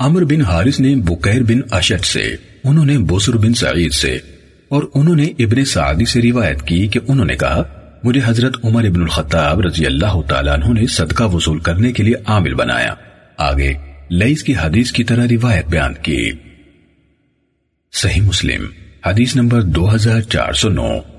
عمر بن حارث نے بکیر بن اشد سے، انہوں نے بسر بن سعید سے، اور انہوں نے ابن سعدی سے روایت کی کہ انہوں نے کہا، مجھے حضرت عمر ابن الخطاب رضی اللہ تعالیٰ عنہ نے صدقہ وصول کرنے کے لیے عامل بنایا۔ آگے لئیس کی حدیث کی طرح روایت بیان کی۔ صحیح مسلم، حدیث نمبر دو ہزار چار سو نو۔